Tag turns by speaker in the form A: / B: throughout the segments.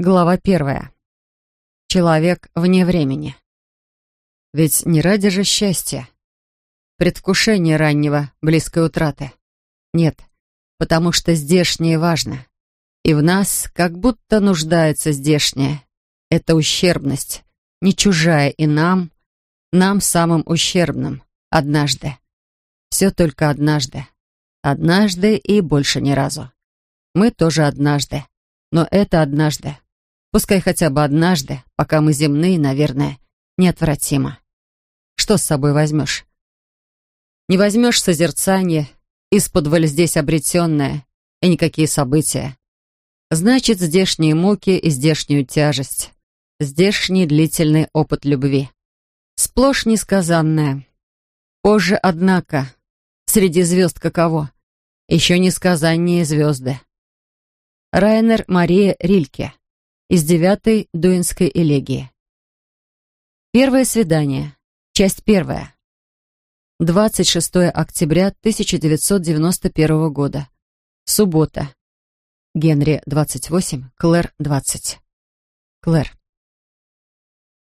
A: Глава первая. Человек вне времени. Ведь не ради же счастья. Предвкушение раннего, близкой утраты. Нет, потому что здешнее важно. И в нас как будто нуждается здешнее. Это ущербность, не чужая и нам, нам самым ущербным, однажды. Все только однажды. Однажды и больше ни разу. Мы тоже однажды. Но это однажды. Пускай хотя бы однажды, пока мы земные, наверное, неотвратимо. Что с собой возьмешь? Не возьмешь созерцание, из-под здесь обретенное, и никакие события. Значит, здешние муки и здешнюю тяжесть. Здешний длительный опыт любви. Сплошь несказанное. Позже, однако, среди звезд каково? Еще несказаннее звезды. Райнер Мария Рильке из девятой Дуинской элегии. Первое свидание. Часть первая. 26 октября 1991 года. Суббота. Генри 28, Клэр 20. Клэр.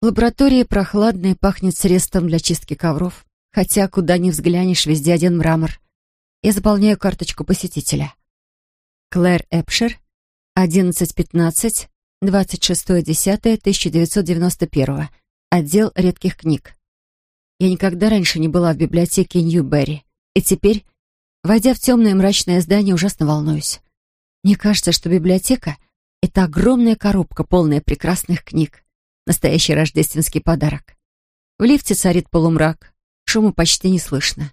A: В лаборатории прохладно и пахнет средством для чистки ковров, хотя куда ни взглянешь, везде один мрамор. Я заполняю карточку посетителя. Клэр Эпшер, 1115 26.10.1991. Отдел редких книг. Я никогда раньше не была в библиотеке Ньюберри. И теперь, войдя в темное мрачное здание, ужасно волнуюсь. Мне кажется, что библиотека — это огромная коробка, полная прекрасных книг. Настоящий рождественский подарок. В лифте царит полумрак. Шума почти не слышно.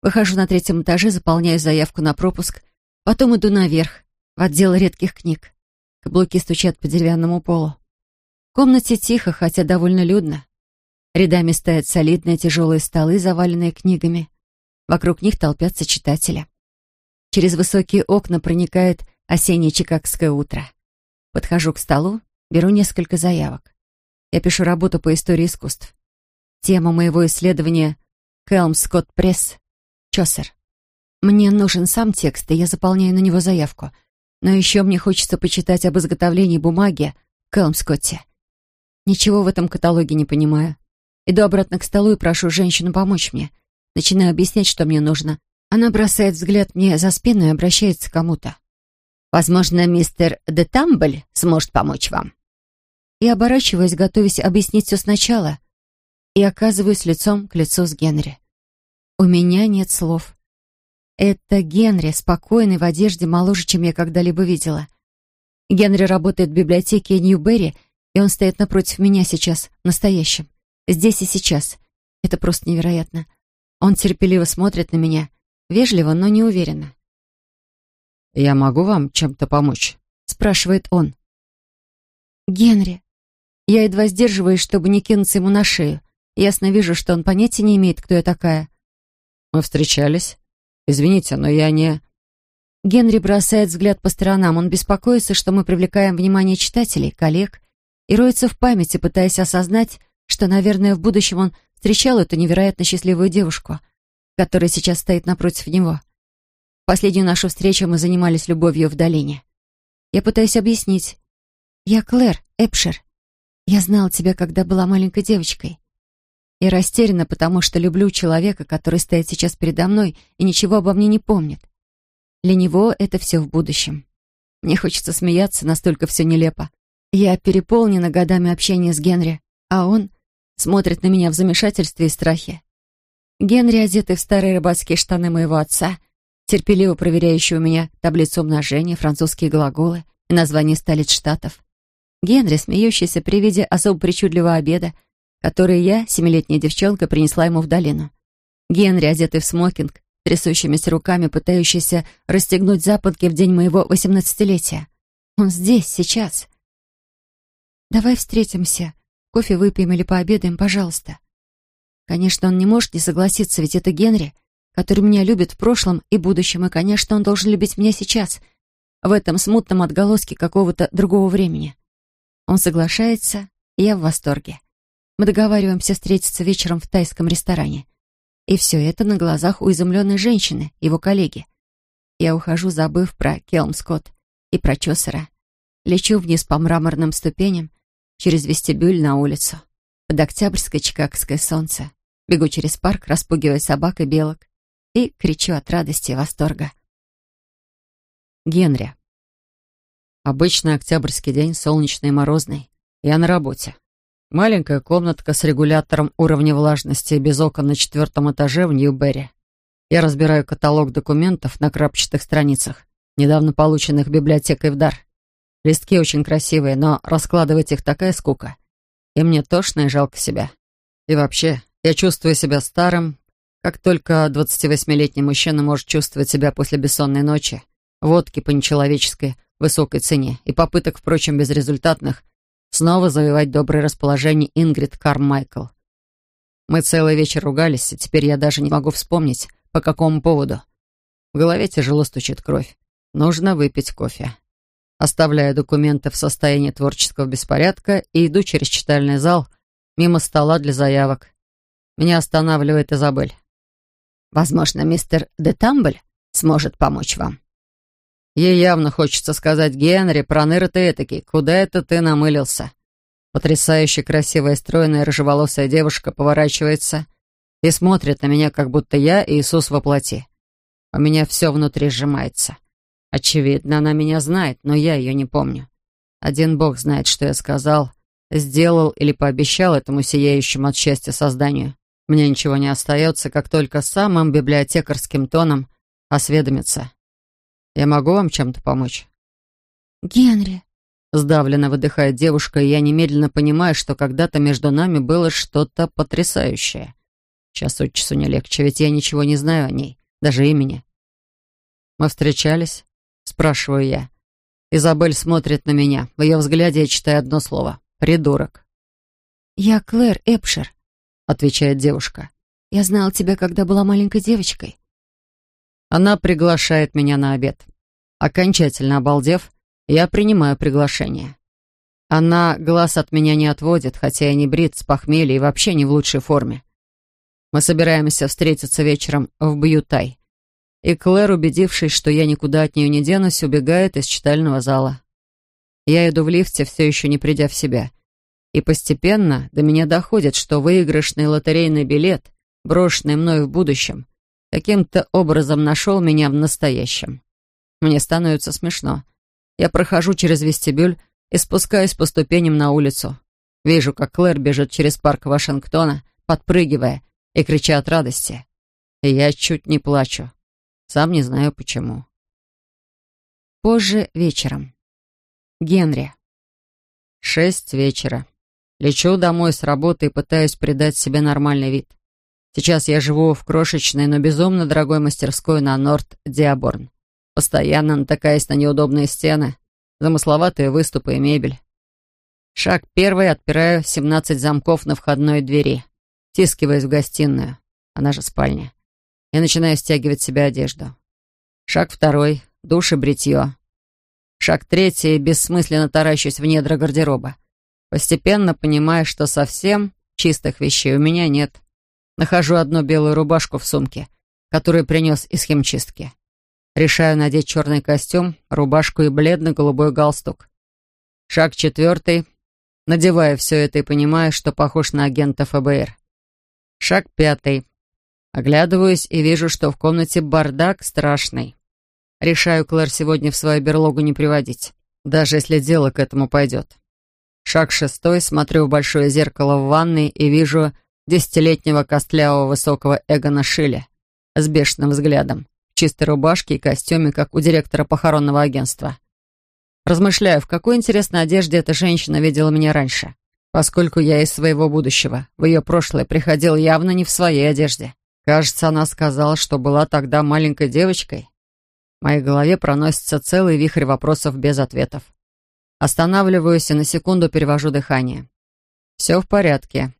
A: Выхожу на третьем этаже, заполняю заявку на пропуск. Потом иду наверх, в отдел редких книг. Каблуки стучат по деревянному полу. В комнате тихо, хотя довольно людно. Рядами стоят солидные тяжелые столы, заваленные книгами. Вокруг них толпятся читатели. Через высокие окна проникает осеннее чикагское утро. Подхожу к столу, беру несколько заявок. Я пишу работу по истории искусств. Тема моего исследования — Кэлм Скотт Пресс, Чосер. Мне нужен сам текст, и я заполняю на него заявку — но еще мне хочется почитать об изготовлении бумаги в Кэлмскотте. Ничего в этом каталоге не понимаю. Иду обратно к столу и прошу женщину помочь мне. Начинаю объяснять, что мне нужно. Она бросает взгляд мне за спину и обращается к кому-то. «Возможно, мистер Де Тамбль сможет помочь вам». Я оборачиваюсь, готовясь объяснить все сначала, и оказываюсь лицом к лицу с Генри. У меня нет слов. Это Генри, спокойный, в одежде моложе, чем я когда-либо видела. Генри работает в библиотеке Ньюберри, и он стоит напротив меня сейчас, настоящим. Здесь и сейчас. Это просто невероятно. Он терпеливо смотрит на меня, вежливо, но не уверенно. «Я могу вам чем-то помочь?» — спрашивает он. «Генри». Я едва сдерживаюсь, чтобы не кинуться ему на шею. Ясно вижу, что он понятия не имеет, кто я такая.
B: «Мы встречались?» Извините, но я не...»
A: Генри бросает взгляд по сторонам. Он беспокоится, что мы привлекаем внимание читателей, коллег, и роется в памяти, пытаясь осознать, что, наверное, в будущем он встречал эту невероятно счастливую девушку, которая сейчас стоит напротив него. Последнюю нашу встречу мы занимались любовью в долине. Я пытаюсь объяснить. «Я Клэр Эпшер. Я знала тебя, когда была маленькой девочкой и растеряна, потому что люблю человека, который стоит сейчас передо мной и ничего обо мне не помнит. Для него это все в будущем. Мне хочется смеяться, настолько все нелепо. Я переполнена годами общения с Генри, а он смотрит на меня в замешательстве и страхе. Генри, одетый в старые рыбацкие штаны моего отца, терпеливо проверяющий у меня таблицу умножения, французские глаголы и названия столиц штатов. Генри, смеющийся при виде особо причудливого обеда, которые я, семилетняя девчонка, принесла ему в долину. Генри, одетый в смокинг, трясущимися руками, пытающийся расстегнуть запонки в день моего восемнадцатилетия. Он здесь, сейчас. «Давай встретимся. Кофе выпьем или пообедаем, пожалуйста». Конечно, он не может не согласиться, ведь это Генри, который меня любит в прошлом и будущем, и, конечно, он должен любить меня сейчас, в этом смутном отголоске какого-то другого времени. Он соглашается, и я в восторге. Мы договариваемся встретиться вечером в тайском ресторане. И все это на глазах у изумленной женщины, его коллеги. Я ухожу, забыв про Келм Скотт и про Чосера. Лечу вниз по мраморным ступеням, через вестибюль на улицу, под октябрьское чикагское солнце. Бегу через парк, распугивая собак и белок, и кричу от радости и восторга.
B: Генри. Обычный октябрьский день, солнечный и морозный. Я на работе. Маленькая комнатка с регулятором уровня влажности и без окон на четвертом этаже в Нью-Берри. Я разбираю каталог документов на крапчатых страницах, недавно полученных библиотекой в дар. Листки очень красивые, но раскладывать их такая скука. И мне тошно и жалко себя. И вообще, я чувствую себя старым, как только 28-летний мужчина может чувствовать себя после бессонной ночи, водки по нечеловеческой высокой цене и попыток, впрочем, безрезультатных, снова завоевать доброе расположение Ингрид Кармайкл. Мы целый вечер ругались, и теперь я даже не могу вспомнить, по какому поводу. В голове тяжело стучит кровь. Нужно выпить кофе. Оставляю документы в состоянии творческого беспорядка и иду через читальный зал, мимо стола для заявок. Меня останавливает Изабель.
A: «Возможно, мистер Де Тамбль сможет помочь вам».
B: Ей явно хочется сказать, «Генри, проныра ты этакий, куда это ты намылился?» Потрясающе красивая, стройная, рыжеволосая девушка поворачивается и смотрит на меня, как будто я Иисус во плоти. У меня все внутри сжимается. Очевидно, она меня знает, но я ее не помню. Один Бог знает, что я сказал, сделал или пообещал этому сияющему от счастья созданию. Мне ничего не остается, как только самым библиотекарским тоном осведомиться. Я могу вам чем-то помочь?
A: Генри.
B: Сдавленно выдыхает девушка, и я немедленно понимаю, что когда-то между нами было что-то потрясающее. Сейчас от часу не легче, ведь я ничего не знаю о ней, даже имени. Мы встречались? Спрашиваю я. Изабель смотрит на меня. В ее взгляде я читаю одно слово. Придурок.
A: «Я Клэр Эпшер», —
B: отвечает девушка.
A: «Я знала тебя, когда была маленькой девочкой».
B: Она приглашает меня на обед. Окончательно обалдев, я принимаю приглашение. Она глаз от меня не отводит, хотя я не брит, с похмелья и вообще не в лучшей форме. Мы собираемся встретиться вечером в Бьютай. И Клэр, убедившись, что я никуда от нее не денусь, убегает из читального зала. Я иду в лифте, все еще не придя в себя. И постепенно до меня доходит, что выигрышный лотерейный билет, брошенный мной в будущем, каким-то образом нашел меня в настоящем. Мне становится смешно. Я прохожу через вестибюль и спускаюсь по ступеням на улицу. Вижу, как Клэр бежит через парк Вашингтона, подпрыгивая и крича от радости. И я чуть не плачу. Сам не знаю почему.
A: Позже вечером. Генри.
B: Шесть вечера. Лечу домой с работы и пытаюсь придать себе нормальный вид. Сейчас я живу в крошечной, но безумно дорогой мастерской на Норт-Диаборн. Постоянно натыкаясь на неудобные стены, замысловатые выступы и мебель. Шаг первый, отпираю 17 замков на входной двери. Тискиваясь в гостиную, она же спальня. И начинаю стягивать себе одежду. Шаг второй, душ и бритье. Шаг третий, бессмысленно таращусь в недра гардероба постепенно понимая, что совсем чистых вещей у меня нет. Нахожу одну белую рубашку в сумке, которую принес из химчистки. Решаю надеть черный костюм, рубашку и бледно-голубой галстук. Шаг четвертый. Надеваю все это и понимаю, что похож на агента ФБР. Шаг пятый. Оглядываюсь и вижу, что в комнате бардак страшный. Решаю Клэр сегодня в свою берлогу не приводить, даже если дело к этому пойдет. Шаг шестой, смотрю в большое зеркало в ванной и вижу десятилетнего костлявого высокого Эгона Шилля с бешеным взглядом, в чистой рубашке и костюме, как у директора похоронного агентства. Размышляю, в какой интересной одежде эта женщина видела меня раньше, поскольку я из своего будущего, в ее прошлое приходил явно не в своей одежде. Кажется, она сказала, что была тогда маленькой девочкой. В моей голове проносится целый вихрь вопросов без ответов. Останавливаюсь и на секунду перевожу дыхание. Все в порядке.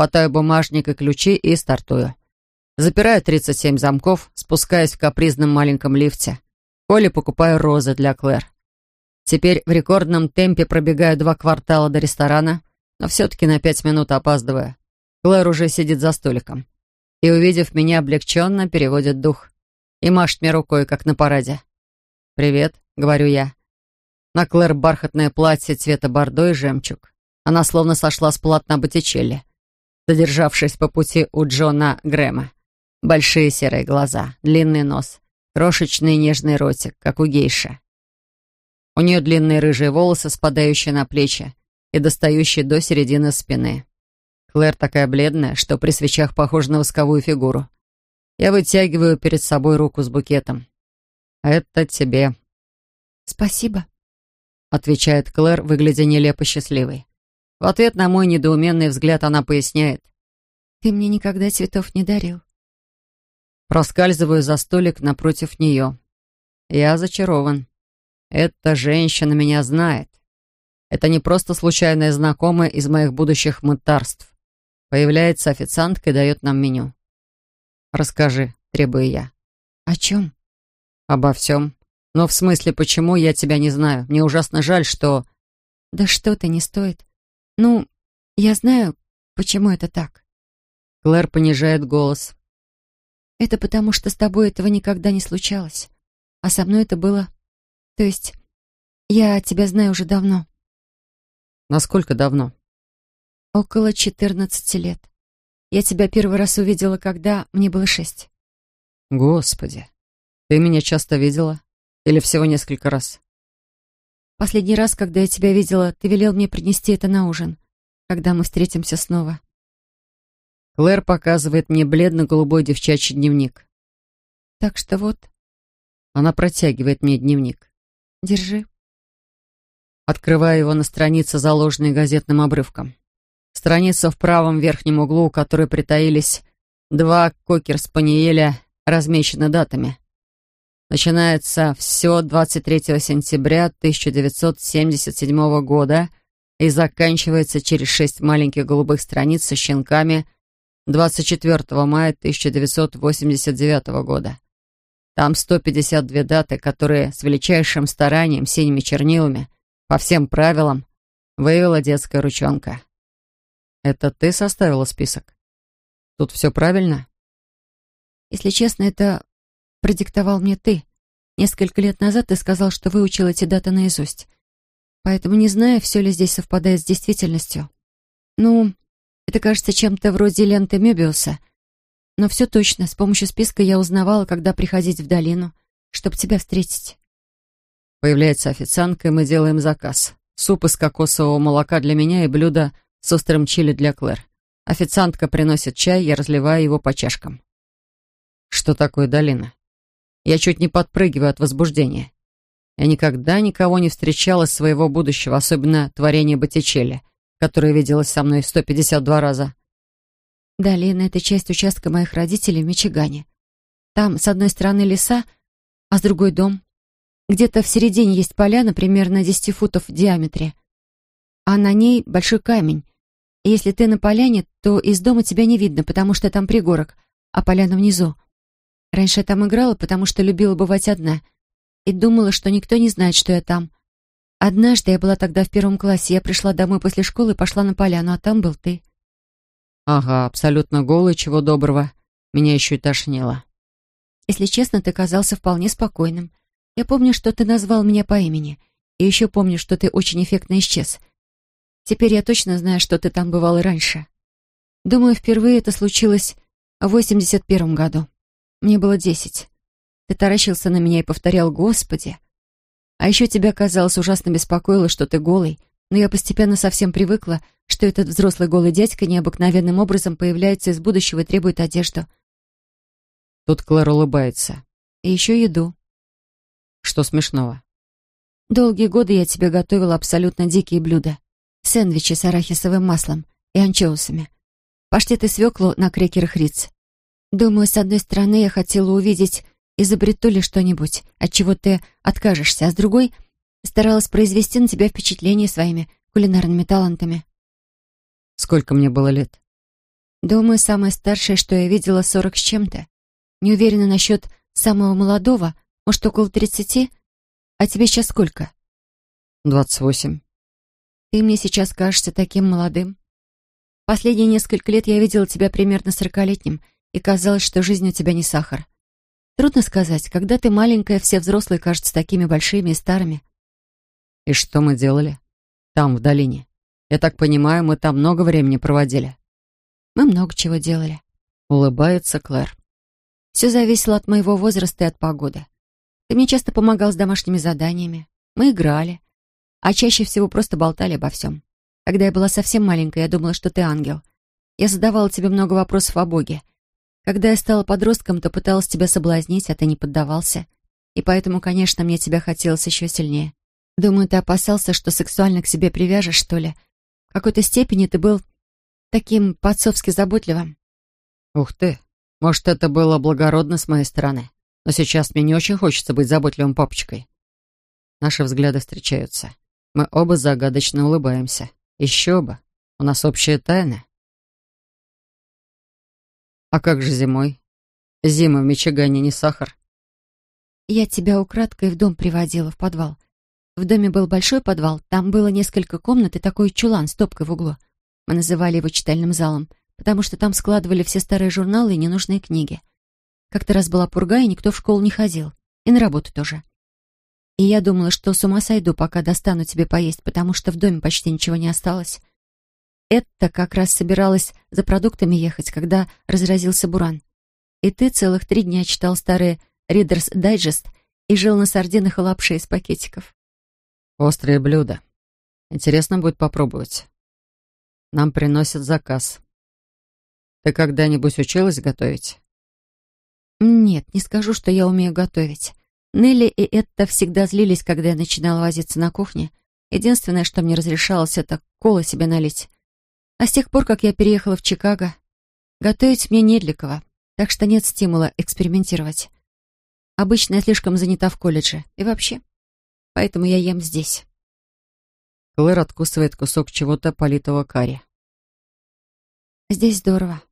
B: Хватаю бумажник и ключи и стартую. Запираю 37 замков, спускаюсь в капризном маленьком лифте. Коле покупаю розы для Клэр. Теперь в рекордном темпе пробегаю два квартала до ресторана, но все-таки на пять минут опаздываю. Клэр уже сидит за столиком. И, увидев меня, облегченно переводит дух. И машет мне рукой, как на параде. «Привет», — говорю я. На Клэр бархатное платье цвета бордо и жемчуг. Она словно сошла с полотна Боттичелли, задержавшись по пути у Джона Грэма. Большие серые глаза, длинный нос, крошечный нежный ротик, как у гейши. У нее длинные рыжие волосы, спадающие на плечи и достающие до середины спины. Клэр такая бледная, что при свечах похожа на восковую фигуру. Я вытягиваю перед собой руку с букетом. «Это тебе».
A: «Спасибо», —
B: отвечает Клэр, выглядя нелепо счастливой. В ответ на мой недоуменный взгляд она поясняет.
A: «Ты мне никогда цветов не дарил».
B: Проскальзываю за столик напротив нее. Я зачарован. Эта женщина меня знает. Это не просто случайная знакомая из моих будущих мытарств. Появляется официантка и дает нам меню. «Расскажи», — требую я.
A: «О чем?»
B: «Обо всем. Но в смысле, почему я тебя не знаю? Мне ужасно жаль, что...»
A: «Да что-то не стоит. Ну, я знаю, почему это так».
B: Клэр понижает голос.
A: «Это потому, что с тобой этого никогда не случалось. А со мной это было... То есть, я тебя знаю уже давно».
B: «Насколько давно?»
A: «Около четырнадцати лет. Я тебя первый раз увидела, когда мне было шесть».
B: «Господи, ты меня часто видела? Или всего несколько раз?»
A: «Последний раз, когда я тебя видела, ты велел мне принести это на ужин, когда мы встретимся снова».
B: Клэр показывает мне бледно-голубой девчачий дневник.
A: «Так что вот...»
B: Она протягивает мне дневник.
A: «Держи».
B: Открываю его на странице, заложенной газетным обрывком. Страница в правом верхнем углу, у которой притаились два кокер-спаниеля, размечены датами. Начинается все 23 сентября 1977 года и заканчивается через шесть маленьких голубых страниц со щенками 24 мая 1989 года. Там 152 даты, которые с величайшим старанием синими чернилами, по всем правилам, вывела детская ручонка. Это ты составила список? Тут все правильно?
A: Если честно, это продиктовал мне ты. Несколько лет назад ты сказал, что выучил эти даты наизусть. Поэтому не знаю, все ли здесь совпадает с действительностью. Ну, это кажется чем-то вроде ленты Мебиуса. Но все точно, с помощью списка я узнавала, когда приходить в долину, чтобы тебя встретить.
B: Появляется официантка, и мы делаем заказ. Суп из кокосового молока для меня и блюдо с острым чили для Клэр. Официантка приносит чай, я разливаю его по чашкам. Что такое долина? Я чуть не подпрыгиваю от возбуждения. Я никогда никого не встречала своего будущего, особенно творение Боттичелли, которое виделось со мной 152 раза.
A: Долина — это часть участка моих родителей в Мичигане. Там с одной стороны леса, а с другой дом. Где-то в середине есть поляна примерно 10 футов в диаметре, а на ней большой камень, если ты на поляне, то из дома тебя не видно, потому что там пригорок, а поляна внизу. Раньше я там играла, потому что любила бывать одна. И думала, что никто не знает, что я там. Однажды я была тогда в первом классе, я пришла домой после школы и пошла на поляну, а там был ты.
B: Ага, абсолютно голый, чего доброго. Меня еще и тошнило.
A: Если честно, ты казался вполне спокойным. Я помню, что ты назвал меня по имени. И еще помню, что ты очень эффектно исчез. Теперь я точно знаю, что ты там бывал и раньше. Думаю, впервые это случилось в 81 году. Мне было десять. Ты таращился на меня и повторял «Господи». А еще тебя, казалось, ужасно беспокоило, что ты голый, но я постепенно совсем привыкла, что этот взрослый голый дядька необыкновенным образом появляется из будущего и требует одежду.
B: Тут Клэр улыбается.
A: И еще еду.
B: Что смешного?
A: Долгие годы я тебе готовила абсолютно дикие блюда сэндвичи с арахисовым маслом и анчоусами, паштет и свеклу на крекерах Риц. Думаю, с одной стороны, я хотела увидеть, изобрету ли что-нибудь, от чего ты откажешься, а с другой — старалась произвести на тебя впечатление своими кулинарными талантами.
B: Сколько мне было лет?
A: Думаю, самое старшее, что я видела, сорок с чем-то. Не уверена насчет самого молодого, может, около тридцати? А тебе сейчас сколько?
B: Двадцать восемь.
A: Ты мне сейчас кажешься таким молодым. Последние несколько лет я видела тебя примерно сорокалетним, и казалось, что жизнь у тебя не сахар. Трудно сказать, когда ты маленькая, все взрослые кажутся такими большими и старыми.
B: И что мы делали? Там, в долине. Я так понимаю, мы там много времени проводили.
A: Мы много чего делали.
B: Улыбается Клэр.
A: Все зависело от моего возраста и от погоды. Ты мне часто помогал с домашними заданиями. Мы играли. А чаще всего просто болтали обо всем. Когда я была совсем маленькая, я думала, что ты ангел. Я задавала тебе много вопросов о Боге. Когда я стала подростком, то пыталась тебя соблазнить, а ты не поддавался. И поэтому, конечно, мне тебя хотелось еще сильнее. Думаю, ты опасался, что сексуально к себе привяжешь, что ли. В какой-то степени ты был таким по-отцовски заботливым.
B: Ух ты, может, это было благородно с моей стороны. Но сейчас мне не очень хочется быть заботливым папочкой. Наши взгляды встречаются. Мы оба загадочно улыбаемся. Еще бы. У нас общая тайна. А как же зимой? Зима в Мичигане не сахар.
A: Я тебя украдкой в дом приводила, в подвал. В доме был большой подвал, там было несколько комнат и такой чулан с топкой в углу. Мы называли его читальным залом, потому что там складывали все старые журналы и ненужные книги. Как-то раз была пурга, и никто в школу не ходил. И на работу тоже. И я думала, что с ума сойду, пока достану тебе поесть, потому что в доме почти ничего не осталось. Это как раз собиралась за продуктами ехать, когда разразился буран. И ты целых три дня читал старые Reader's Digest и жил на сардинах и лапше из пакетиков.
B: Острые блюда. Интересно будет попробовать. Нам приносят заказ. Ты когда-нибудь училась готовить?
A: Нет, не скажу, что я умею готовить. Нелли и Этта всегда злились, когда я начинала возиться на кухне. Единственное, что мне разрешалось, это колы себе налить. А с тех пор, как я переехала в Чикаго, готовить мне не для кого, так что нет стимула экспериментировать. Обычно я слишком занята в колледже и вообще. Поэтому я ем здесь.
B: Клэр откусывает кусок чего-то политого карри.
A: Здесь здорово.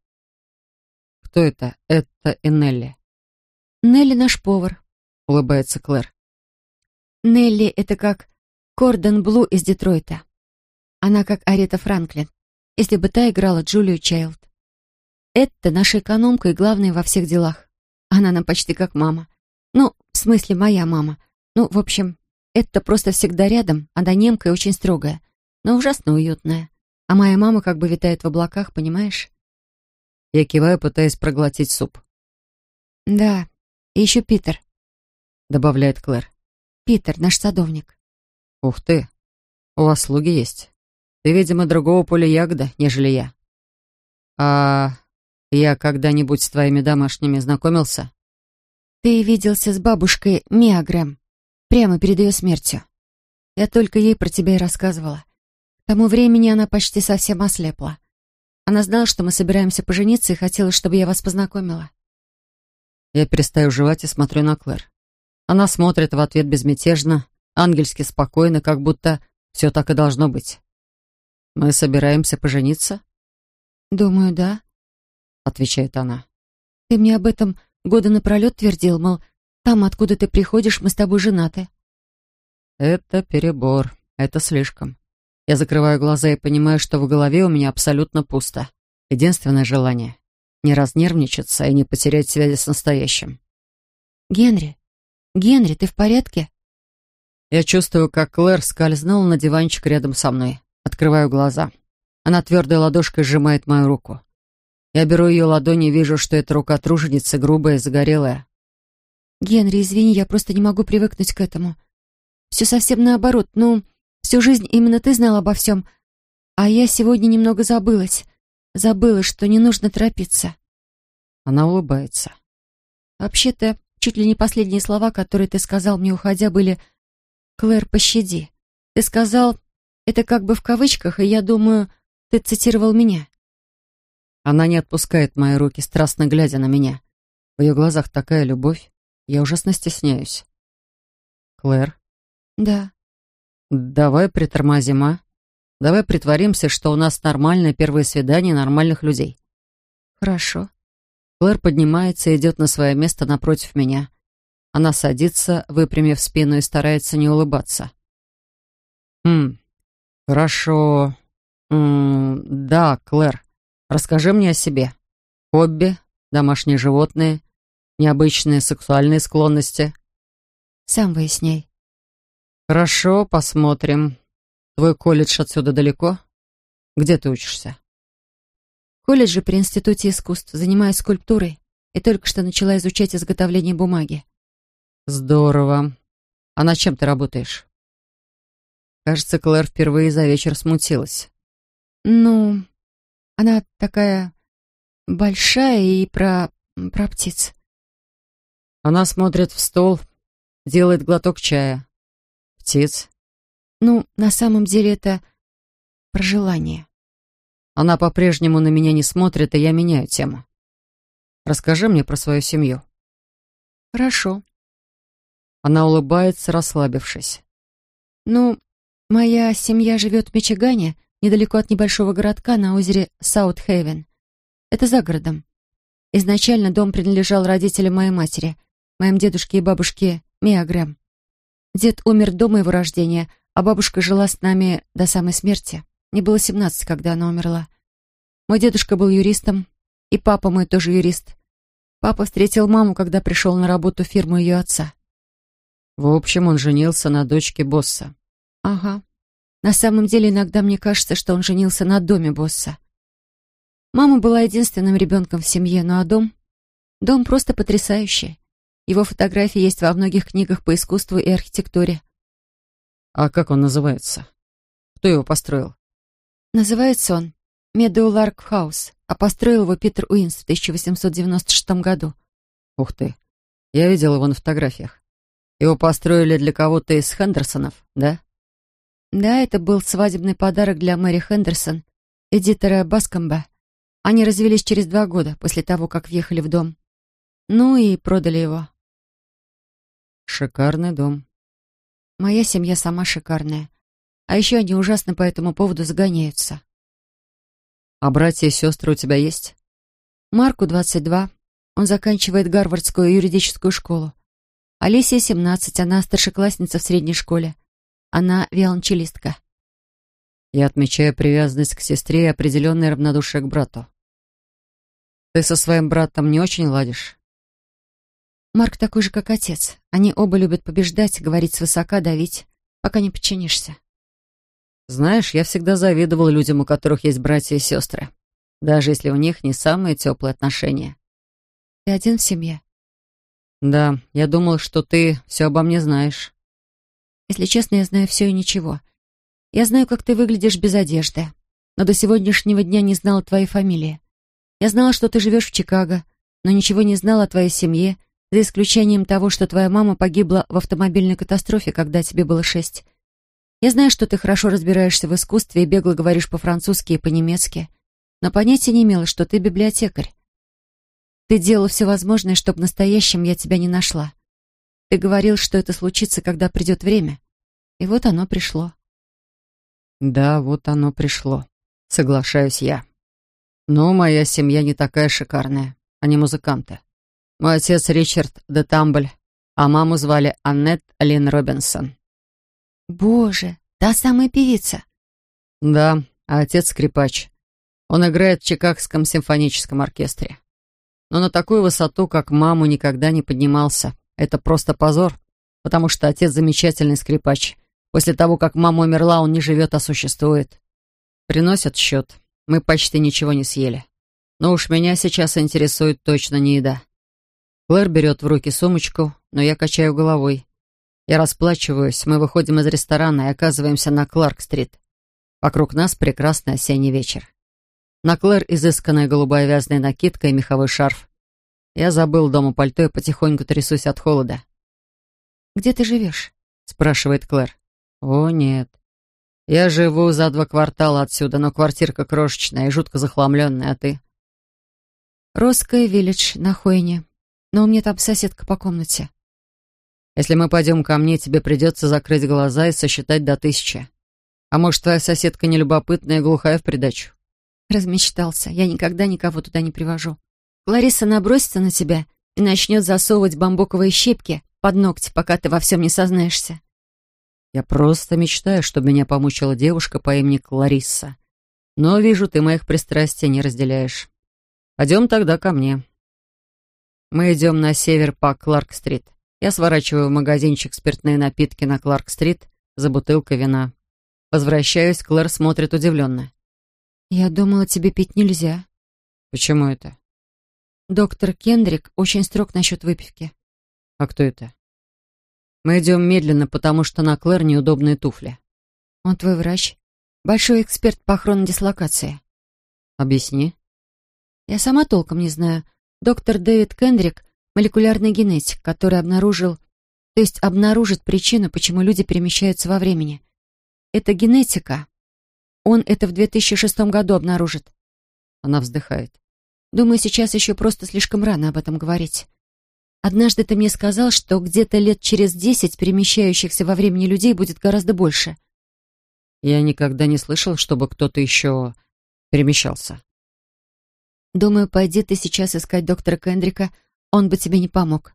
B: Кто это? Это и Нелли.
A: Нелли наш повар
B: улыбается Клэр.
A: Нелли — это как Кордон Блу из Детройта. Она как Арита Франклин, если бы та играла Джулию Чайлд. Это наша экономка и главная во всех делах. Она нам почти как мама. Ну, в смысле, моя мама. Ну, в общем, это просто всегда рядом, она немка и очень строгая, но ужасно уютная. А моя мама как бы витает в облаках, понимаешь?
B: Я киваю, пытаясь проглотить суп.
A: Да, и еще Питер.
B: — добавляет Клэр.
A: «Питер, наш садовник».
B: «Ух ты! У вас слуги есть. Ты, видимо, другого поля ягода, нежели я. А я когда-нибудь с твоими домашними знакомился?»
A: «Ты виделся с бабушкой Миагрэм прямо перед ее смертью. Я только ей про тебя и рассказывала. К тому времени она почти совсем ослепла. Она знала, что мы собираемся пожениться и хотела, чтобы я вас познакомила».
B: Я перестаю жевать и смотрю на Клэр. Она смотрит в ответ безмятежно, ангельски спокойно, как будто все так и должно быть. «Мы собираемся пожениться?»
A: «Думаю, да», — отвечает она. «Ты мне об этом года напролет твердил, мол, там, откуда ты приходишь, мы с тобой женаты».
B: «Это перебор, это слишком. Я закрываю глаза и понимаю, что в голове у меня абсолютно пусто. Единственное желание — не разнервничаться и не потерять связи с настоящим».
A: «Генри, «Генри, ты в порядке?»
B: Я чувствую, как Клэр скользнула на диванчик рядом со мной. Открываю глаза. Она твердой ладошкой сжимает мою руку. Я беру ее ладони и вижу, что это рука труженицы, грубая загорелая.
A: «Генри, извини, я просто не могу привыкнуть к этому. Все совсем наоборот. Ну, всю жизнь именно ты знал обо всем. А я сегодня немного забылась. Забыла, что не нужно торопиться».
B: Она улыбается.
A: «Вообще-то, Чуть ли не последние слова, которые ты сказал мне, уходя, были «Клэр, пощади». Ты сказал это как бы в кавычках, и я думаю, ты цитировал меня.
B: Она не отпускает мои руки, страстно глядя на меня. В ее глазах такая любовь. Я ужасно стесняюсь. Клэр?
A: Да.
B: Давай притормозим, а? Давай притворимся, что у нас нормальное первое свидание нормальных людей.
A: Хорошо.
B: Клэр поднимается и идет на свое место напротив меня. Она садится, выпрямив спину и старается не улыбаться. «Хм, хорошо. М -м, да, Клэр, расскажи мне о себе. Хобби, домашние животные, необычные сексуальные склонности».
A: «Сам выясняй».
B: Хорошо, посмотрим. Твой колледж отсюда далеко? Где ты учишься?
A: В колледже при Институте искусств, занимаюсь скульптурой и только что начала изучать изготовление бумаги.
B: Здорово. А над чем ты работаешь? Кажется, Клэр впервые за вечер смутилась.
A: Ну, она такая большая и про... про птиц.
B: Она смотрит в стол, делает глоток чая. Птиц?
A: Ну, на самом деле это про желание.
B: Она по-прежнему на меня не смотрит, и я меняю тему. Расскажи мне про свою семью.
A: Хорошо.
B: Она улыбается, расслабившись.
A: Ну, моя семья живет в Мичигане, недалеко от небольшого городка на озере Саут-Хейвен. Это за городом. Изначально дом принадлежал родителям моей матери, моим дедушке и бабушке Миа Грэм. Дед умер до моего рождения, а бабушка жила с нами до самой смерти. Мне было 17, когда она умерла. Мой дедушка был юристом, и папа мой тоже юрист. Папа встретил маму, когда пришел на работу в фирму ее отца.
B: В общем, он женился на дочке босса.
A: Ага. На самом деле, иногда мне кажется, что он женился на доме босса. Мама была единственным ребенком в семье, ну а дом... Дом просто потрясающий. Его фотографии есть во многих книгах по искусству и архитектуре.
B: А как он называется? Кто его построил?
A: Называется он Meadowlark House, а построил его Питер Уинс в 1896 году.
B: Ух ты. Я видел его на фотографиях. Его построили для кого-то из Хендерсонов, да?
A: Да, это был свадебный подарок для Мэри Хендерсон, эдитора Баскомба. Они развелись через два года после того, как въехали в дом. Ну и продали его.
B: Шикарный дом.
A: Моя семья сама шикарная. А еще они ужасно по этому поводу загоняются.
B: А братья и сестры у тебя есть?
A: Марку 22. Он заканчивает Гарвардскую юридическую школу. Алисия 17, она старшеклассница в средней школе. Она виолончелистка.
B: Я отмечаю привязанность к сестре и определенное равнодушие к брату. Ты со своим братом не очень ладишь?
A: Марк такой же, как отец. Они оба любят побеждать, говорить свысока, давить, пока не подчинишься.
B: Знаешь, я всегда завидовал людям, у которых есть братья и сестры, даже если у них не самые теплые отношения.
A: Ты один в семье?
B: Да, я думал, что ты все обо мне знаешь.
A: Если честно, я знаю все и ничего. Я знаю, как ты выглядишь без одежды, но до сегодняшнего дня не знала твоей фамилии. Я знала, что ты живешь в Чикаго, но ничего не знала о твоей семье, за исключением того, что твоя мама погибла в автомобильной катастрофе, когда тебе было шесть. Я знаю, что ты хорошо разбираешься в искусстве и бегло говоришь по-французски и по-немецки, но понятия не имела, что ты библиотекарь. Ты делал все возможное, чтобы настоящим я тебя не нашла. Ты говорил, что это случится, когда придет время. И вот оно пришло.
B: Да, вот оно пришло. Соглашаюсь я. Но моя семья не такая шикарная. Они музыканты. Мой отец Ричард де Тамбль, а маму звали Аннет Лин Робинсон.
A: Боже, та самая певица.
B: Да, а отец скрипач. Он играет в Чикагском симфоническом оркестре. Но на такую высоту, как маму, никогда не поднимался. Это просто позор, потому что отец замечательный скрипач. После того, как мама умерла, он не живет, а существует. Приносят счет. Мы почти ничего не съели. Но уж меня сейчас интересует точно не еда. Клэр берет в руки сумочку, но я качаю головой. Я расплачиваюсь, мы выходим из ресторана и оказываемся на Кларк-стрит. Вокруг нас прекрасный осенний вечер. На Клэр изысканная голубая вязаная накидка и меховой шарф. Я забыл дома пальто и потихоньку трясусь от холода.
A: «Где ты живешь?»
B: — спрашивает Клэр. «О, нет. Я живу за два квартала отсюда, но квартирка крошечная и жутко захламленная, а ты?»
A: «Росская Виллидж на Хойне. Но у меня там соседка по комнате».
B: Если мы пойдем ко мне, тебе придется закрыть глаза и сосчитать до тысячи. А может, твоя соседка нелюбопытная и глухая в придачу?»
A: Размечтался. Я никогда никого туда не привожу. Лариса набросится на тебя и начнет засовывать бамбуковые щепки под ногти, пока ты во всем не сознаешься.
B: Я просто мечтаю, чтобы меня помучила девушка по имени Кларисса. Но вижу, ты моих пристрастий не разделяешь. Пойдем тогда ко мне. Мы идем на север по Кларк-стрит. Я сворачиваю в магазинчик спиртные напитки на Кларк-стрит, за бутылкой вина. Возвращаюсь, Клэр смотрит удивленно.
A: «Я думала, тебе пить нельзя».
B: «Почему это?»
A: «Доктор Кендрик очень строг насчет выпивки».
B: «А кто это?» Мы идем медленно, потому что на Клэр неудобные туфли.
A: «Он твой врач? Большой эксперт по хронодислокации».
B: «Объясни».
A: «Я сама толком не знаю. Доктор Дэвид Кендрик — молекулярный генетик, который обнаружил, то есть обнаружит причину, почему люди перемещаются во времени. Это генетика. Он это в 2006 году обнаружит».
B: Она вздыхает.
A: «Думаю, сейчас еще просто слишком рано об этом говорить. Однажды ты мне сказал, что где-то лет через десять перемещающихся во времени людей будет гораздо больше».
B: «Я никогда не слышал, чтобы кто-то еще перемещался».
A: Думаю, пойди ты сейчас искать доктора Кендрика, он бы тебе не помог.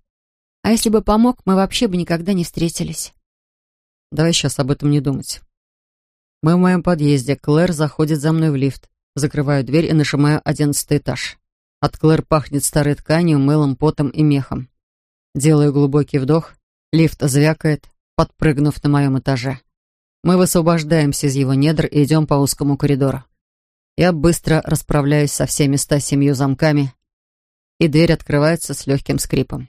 A: А если бы помог, мы вообще бы никогда не встретились.
B: Давай сейчас об этом не думать. Мы в моем подъезде. Клэр заходит за мной в лифт. Закрываю дверь и нажимаю одиннадцатый этаж. От Клэр пахнет старой тканью, мылом, потом и мехом. Делаю глубокий вдох. Лифт звякает, подпрыгнув на моем этаже. Мы высвобождаемся из его недр и идем по узкому коридору. Я быстро расправляюсь со всеми ста семью замками, и дверь открывается с легким скрипом.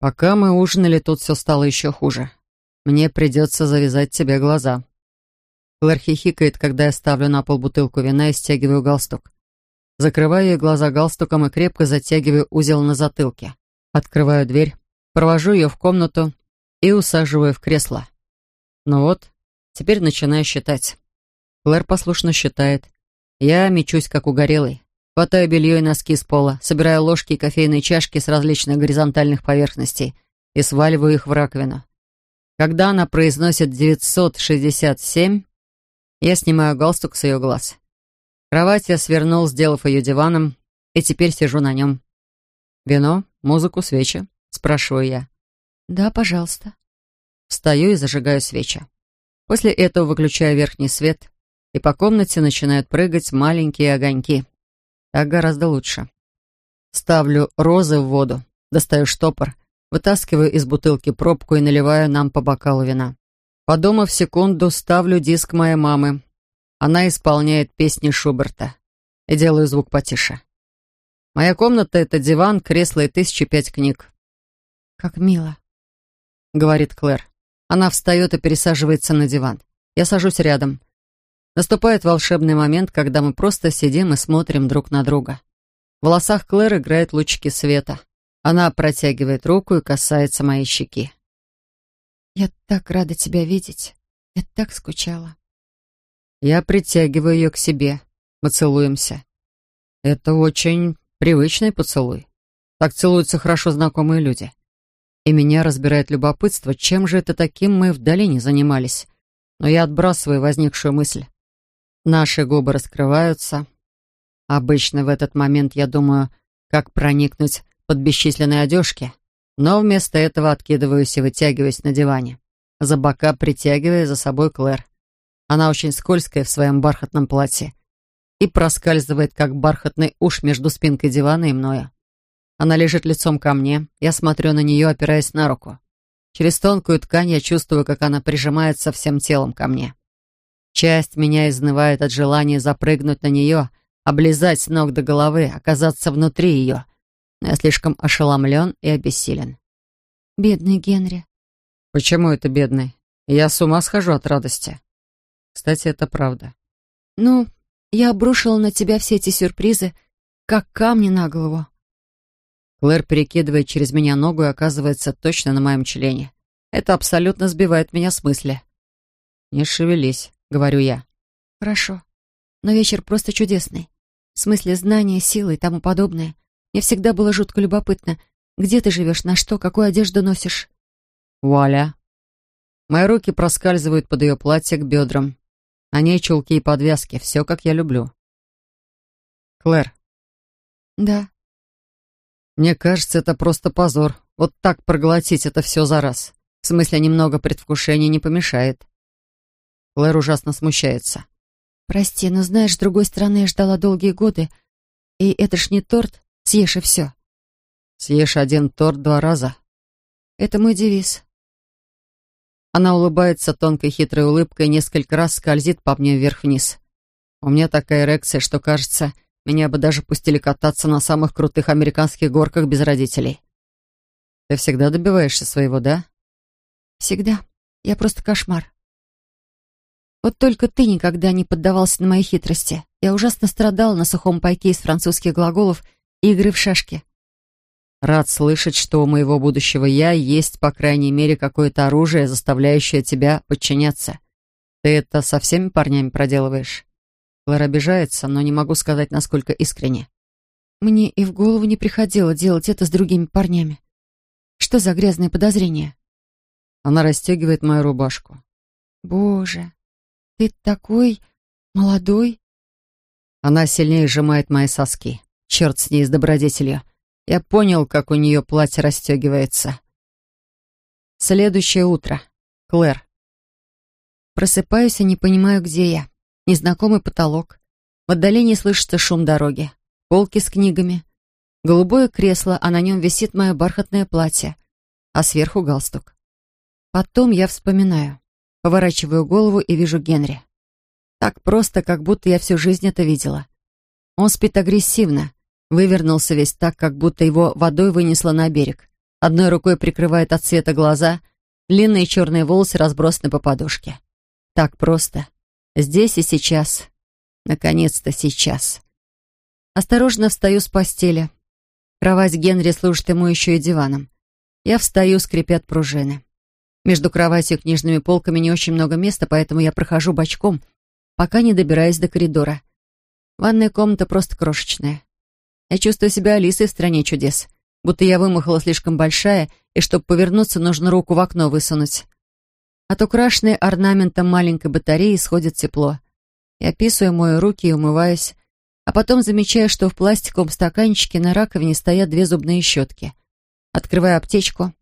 B: Пока мы ужинали, тут все стало еще хуже. Мне придется завязать тебе глаза. Клэр хихикает, когда я ставлю на пол бутылку вина и стягиваю галстук. Закрываю ей глаза галстуком и крепко затягиваю узел на затылке. Открываю дверь, провожу ее в комнату и усаживаю в кресло. Ну вот, теперь начинаю считать. Клэр послушно считает. Я мечусь, как угорелый. Хватаю белье и носки с пола, собираю ложки и кофейные чашки с различных горизонтальных поверхностей и сваливаю их в раковину. Когда она произносит 967, я снимаю галстук с ее глаз. Кровать я свернул, сделав ее диваном, и теперь сижу на нем. «Вино, музыку, свечи?» — спрашиваю я.
A: «Да, пожалуйста».
B: Встаю и зажигаю свечи. После этого выключаю верхний свет, и по комнате начинают прыгать маленькие огоньки. Так гораздо лучше. Ставлю розы в воду, достаю штопор, вытаскиваю из бутылки пробку и наливаю нам по бокалу вина. Подумав секунду, ставлю диск моей мамы. Она исполняет песни Шуберта. И делаю звук потише. Моя комната — это диван, кресло и тысячи пять книг.
A: «Как мило», —
B: говорит Клэр. Она встает и пересаживается на диван. Я сажусь рядом. Наступает волшебный момент, когда мы просто сидим и смотрим друг на друга. В волосах Клэр играют лучики света. Она протягивает руку и касается моей щеки.
A: «Я так рада тебя видеть. Я так скучала».
B: Я притягиваю ее к себе. Мы целуемся. Это очень привычный поцелуй. Так целуются хорошо знакомые люди. И меня разбирает любопытство, чем же это таким мы в долине занимались. Но я отбрасываю возникшую мысль. Наши губы раскрываются. Обычно в этот момент я думаю, как проникнуть под бесчисленные одежки, но вместо этого откидываюсь и вытягиваюсь на диване, за бока притягивая за собой Клэр. Она очень скользкая в своем бархатном платье и проскальзывает, как бархатный уж между спинкой дивана и мною. Она лежит лицом ко мне, я смотрю на нее, опираясь на руку. Через тонкую ткань я чувствую, как она прижимается всем телом ко мне. Часть меня изнывает от желания запрыгнуть на нее, облизать с ног до головы, оказаться внутри ее. Но я слишком ошеломлен и обессилен.
A: «Бедный Генри».
B: «Почему это бедный? Я с ума схожу от радости». Кстати, это правда.
A: «Ну, я обрушила на тебя все эти сюрпризы, как камни на голову».
B: Клэр перекидывает через меня ногу и оказывается точно на моем члене. Это абсолютно сбивает меня с мысли. «Не шевелись», — говорю я.
A: «Хорошо. Но вечер просто чудесный. В смысле знания, силы и тому подобное. Мне всегда было жутко любопытно, где ты живешь, на что, какую одежду носишь».
B: Вуаля. Мои руки проскальзывают под ее платье к бедрам. На ней чулки и подвязки, все как я люблю. Клэр.
A: Да.
B: Мне кажется, это просто позор. Вот так проглотить это все за раз. В смысле, немного предвкушения не помешает. Клэр ужасно смущается.
A: «Прости, но знаешь, с другой стороны, я ждала долгие годы. И это ж не торт, съешь и все».
B: «Съешь один торт два раза».
A: «Это мой девиз».
B: Она улыбается тонкой хитрой улыбкой и несколько раз скользит по мне вверх-вниз. У меня такая эрекция, что, кажется, меня бы даже пустили кататься на самых крутых американских горках без родителей. Ты всегда добиваешься своего, да?
A: Всегда. Я просто кошмар. Вот только ты никогда не поддавался на мои хитрости. Я ужасно страдала на сухом пайке из французских глаголов и игры в шашки.
B: Рад слышать, что у моего будущего «я» есть, по крайней мере, какое-то оружие, заставляющее тебя подчиняться. Ты это со всеми парнями проделываешь? Клэр обижается, но не могу сказать, насколько искренне.
A: Мне и в голову не приходило делать это с другими парнями. Что за грязные подозрения?
B: Она расстегивает мою рубашку.
A: Боже, ты такой молодой.
B: Она сильнее сжимает мои соски. Черт с ней, с добродетелью. Я понял, как у нее платье расстегивается. Следующее утро. Клэр.
A: Просыпаюсь и не понимаю, где я. Незнакомый потолок. В отдалении слышится шум дороги. Полки с книгами. Голубое кресло, а на нем висит мое бархатное платье. А сверху галстук. Потом я вспоминаю. Поворачиваю голову и вижу Генри. Так просто, как будто я всю жизнь это видела. Он спит агрессивно. Вывернулся весь так, как будто его водой вынесло на берег. Одной рукой прикрывает от света глаза, длинные черные волосы разбросаны по подушке. Так просто. Здесь и сейчас. Наконец-то сейчас. Осторожно встаю с постели. Кровать Генри служит ему еще и диваном. Я встаю, скрипят пружины. Между кроватью и книжными полками не очень много места, поэтому я прохожу бочком, пока не добираюсь до коридора. Ванная комната просто крошечная. Я чувствую себя Алисой в «Стране чудес», будто я вымахала слишком большая, и чтобы повернуться, нужно руку в окно высунуть. От украшенной орнаментом маленькой батареи исходит тепло. Я писаю, мою руки и умываюсь, а потом замечаю, что в пластиковом стаканчике на раковине стоят две зубные щетки. Открываю аптечку.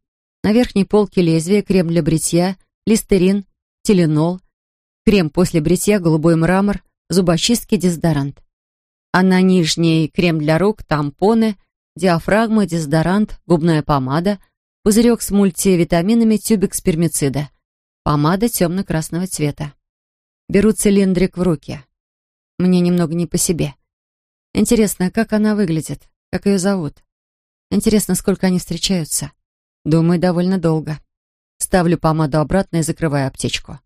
A: На верхней полке лезвие, крем для бритья, листерин, теленол, крем после бритья, голубой мрамор, зубочистки, дезодорант а на нижней крем для рук, тампоны, диафрагма, дезодорант, губная помада, пузырек с мультивитаминами, тюбик спермицида. Помада темно-красного цвета. Беру цилиндрик в руки. Мне немного не по себе. Интересно, как она выглядит, как ее зовут. Интересно, сколько они встречаются. Думаю, довольно долго. Ставлю помаду обратно и закрываю аптечку.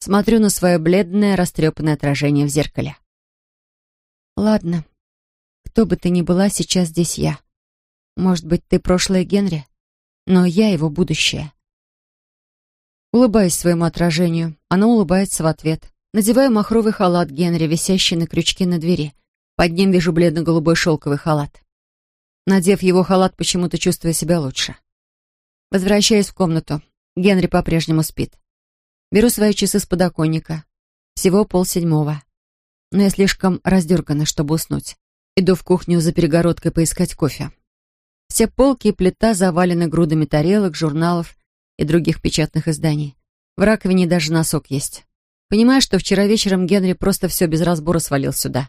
A: Смотрю на свое бледное, растрепанное отражение в зеркале. Ладно. Кто бы ты ни была, сейчас здесь я. Может быть, ты прошлое Генри, но я его будущее. Улыбаюсь своему отражению. Оно улыбается в ответ. Надеваю махровый халат Генри, висящий на крючке на двери. Под ним вижу бледно-голубой шелковый халат. Надев его халат, почему-то чувствую себя лучше. Возвращаюсь в комнату. Генри по-прежнему спит. Беру свои часы с подоконника. Всего полседьмого но я слишком раздергана, чтобы уснуть. Иду в кухню за перегородкой поискать кофе. Все полки и плита завалены грудами тарелок, журналов и других печатных изданий. В раковине даже носок есть. Понимаю, что вчера вечером Генри просто все без разбора свалил сюда.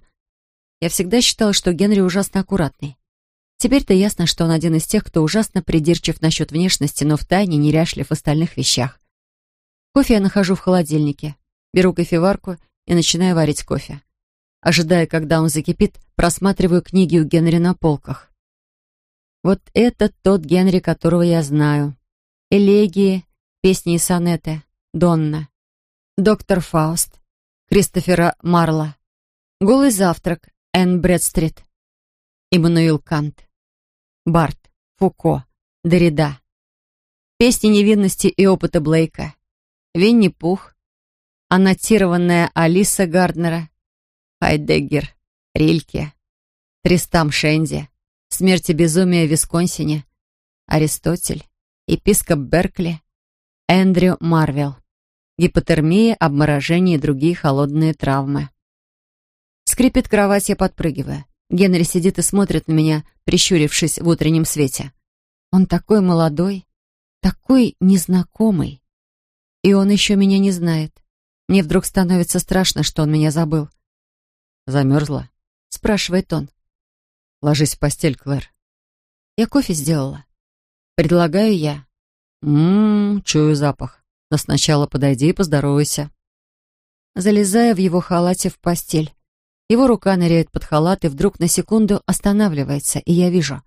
A: Я всегда считала, что Генри ужасно аккуратный. Теперь-то ясно, что он один из тех, кто ужасно придирчив насчет внешности, но втайне неряшлив в остальных вещах. Кофе я нахожу в холодильнике. Беру кофеварку и начинаю варить кофе. Ожидая, когда он закипит, просматриваю книги у Генри на полках. Вот это тот Генри, которого я знаю. Элегии, песни и сонеты, Донна, Доктор Фауст, Кристофера Марла, Голый завтрак, Энн Брэдстрит, Иммануил Кант, Барт, Фуко, Дорида, Песни невинности и опыта Блейка, Винни-Пух, аннотированная Алиса Гарднера, Хайдеггер, Рильке, Тристам Шенди, Смерть и безумие в Висконсине, Аристотель, епископ Беркли, Эндрю Марвел, гипотермия, обморожение и другие холодные травмы. Скрипит кровать, я подпрыгиваю. Генри сидит и смотрит на меня, прищурившись в утреннем свете. Он такой молодой, такой незнакомый. И он еще меня не знает. Мне вдруг становится страшно, что он меня забыл.
B: «Замерзла?»
A: — спрашивает он.
B: «Ложись в постель, Клэр».
A: «Я кофе сделала». Предлагаю я.
B: Ммм, чую запах. Но сначала подойди и поздоровайся.
A: Залезая в его халате в постель. Его рука ныряет под халат и вдруг на секунду останавливается, и я вижу.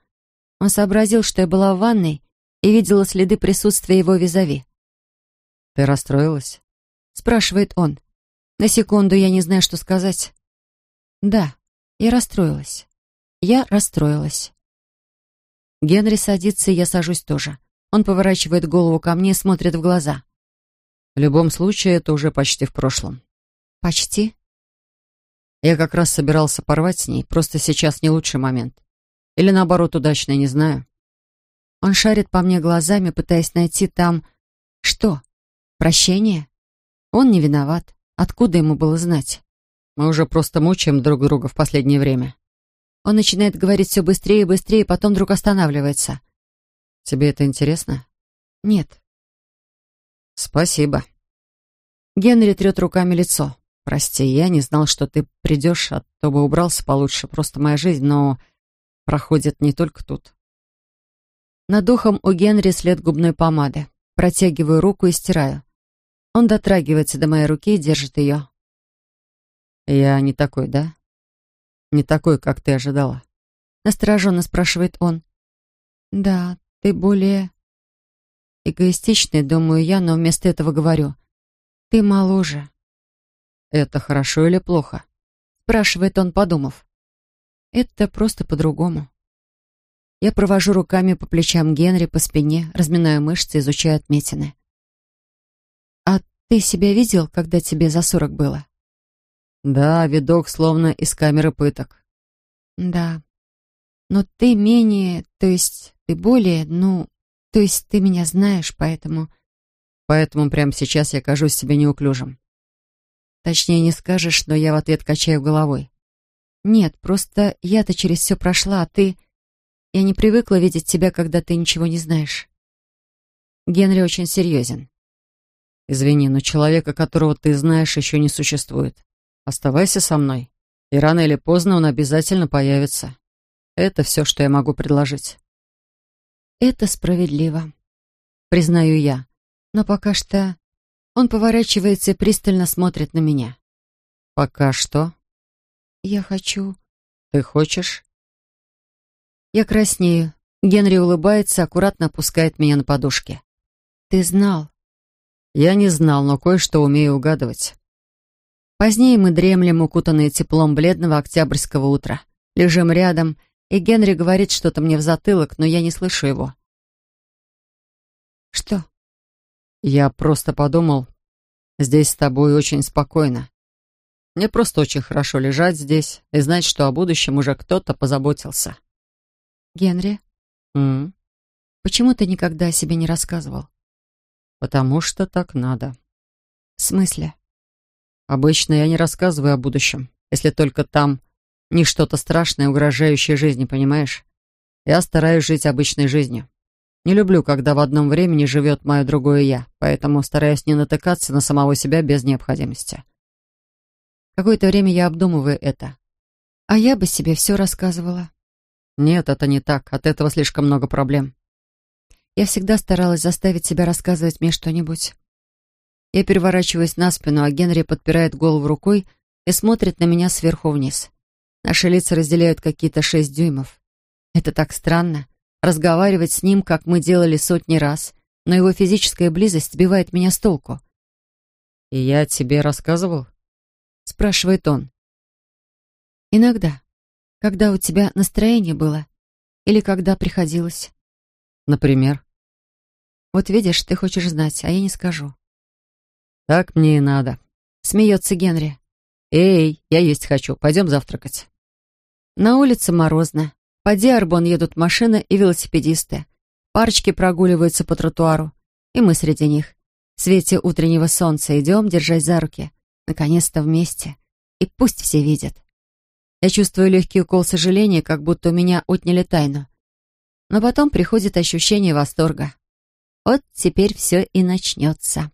A: Он сообразил, что я была в ванной и видела следы присутствия его визави.
B: «Ты расстроилась?»
A: — спрашивает он. На секунду я не знаю, что сказать. «Да, я расстроилась. Я расстроилась». Генри садится, и я сажусь тоже. Он поворачивает голову ко мне и смотрит в глаза.
B: «В любом случае, это уже почти в прошлом».
A: «Почти?»
B: Я как раз собирался порвать с ней, просто сейчас не лучший момент. Или наоборот, удачный, не знаю.
A: Он шарит по мне глазами, пытаясь найти там... Что? Прощение? Он не виноват. Откуда ему было знать?
B: Мы уже просто мучаем друг друга в последнее время.
A: Он начинает говорить все быстрее и быстрее, потом вдруг останавливается.
B: Тебе это интересно?
A: Нет.
B: Спасибо.
A: Генри трет руками лицо.
B: Прости, я не знал, что ты придешь, а то бы убрался получше. Просто моя жизнь, но проходит не только тут.
A: Над духом у Генри след губной помады. Протягиваю руку и стираю. Он дотрагивается до моей руки и держит ее.
B: «Я не такой, да? Не такой, как ты ожидала?»
A: Настороженно спрашивает он. «Да, ты более...» Эгоистичный, думаю я, но вместо этого говорю. «Ты моложе».
B: «Это хорошо или плохо?»
A: спрашивает он, подумав. «Это просто по-другому». Я провожу руками по плечам Генри, по спине, разминаю мышцы, изучаю отметины. «А ты себя видел, когда тебе за сорок было?»
B: «Да, видок словно из камеры пыток».
A: «Да. Но ты менее, то есть ты более, ну, то есть ты меня знаешь, поэтому...»
B: «Поэтому прямо сейчас я кажусь себе неуклюжим».
A: Точнее не скажешь, но я в ответ качаю головой. Нет, просто я-то через все прошла, а ты... Я не привыкла видеть тебя, когда ты ничего не знаешь. Генри очень серьезен.
B: Извини, но человека, которого ты знаешь, еще не существует. Оставайся со мной, и рано или поздно он обязательно появится. Это все, что я могу предложить.
A: Это справедливо, признаю я. Но пока что он поворачивается и пристально смотрит на меня.
B: «Пока что?»
A: «Я хочу...»
B: «Ты хочешь?»
A: Я краснею. Генри улыбается, аккуратно опускает меня на подушке. «Ты знал?»
B: «Я не знал, но кое-что умею угадывать».
A: Позднее мы дремлем, укутанные теплом бледного октябрьского утра. Лежим рядом, и Генри говорит что-то мне в затылок, но я не слышу его. «Что?»
B: Я просто подумал, здесь с тобой очень спокойно. Мне просто очень хорошо лежать здесь и знать, что о будущем уже кто-то позаботился.
A: Генри?
B: М?
A: Почему ты никогда о себе не рассказывал?
B: Потому что так надо.
A: В смысле?
B: Обычно я не рассказываю о будущем, если только там не что-то страшное, угрожающее жизни, понимаешь? Я стараюсь жить обычной жизнью. Не люблю, когда в одном времени живет мое другое «я», поэтому стараюсь не натыкаться на самого себя без необходимости.
A: Какое-то время я обдумываю это. А я бы себе все рассказывала.
B: Нет, это не так. От этого слишком много проблем.
A: Я всегда старалась заставить себя рассказывать мне что-нибудь. Я переворачиваюсь на спину, а Генри подпирает голову рукой и смотрит на меня сверху вниз. Наши лица разделяют какие-то шесть дюймов. Это так странно разговаривать с ним, как мы делали сотни раз, но его физическая близость сбивает меня с толку.
B: «И я тебе рассказывал?»
A: — спрашивает он. «Иногда. Когда у тебя настроение было? Или когда приходилось?»
B: «Например?»
A: «Вот видишь, ты хочешь знать, а я не скажу».
B: «Так мне и надо», —
A: смеется Генри.
B: «Эй, я есть хочу. Пойдем завтракать».
A: На улице морозно. По Диарбон едут машины и велосипедисты. Парочки прогуливаются по тротуару. И мы среди них. В свете утреннего солнца идем, держась за руки. Наконец-то вместе. И пусть все видят. Я чувствую легкий укол сожаления, как будто у меня отняли тайну. Но потом приходит ощущение восторга. Вот теперь все и начнется.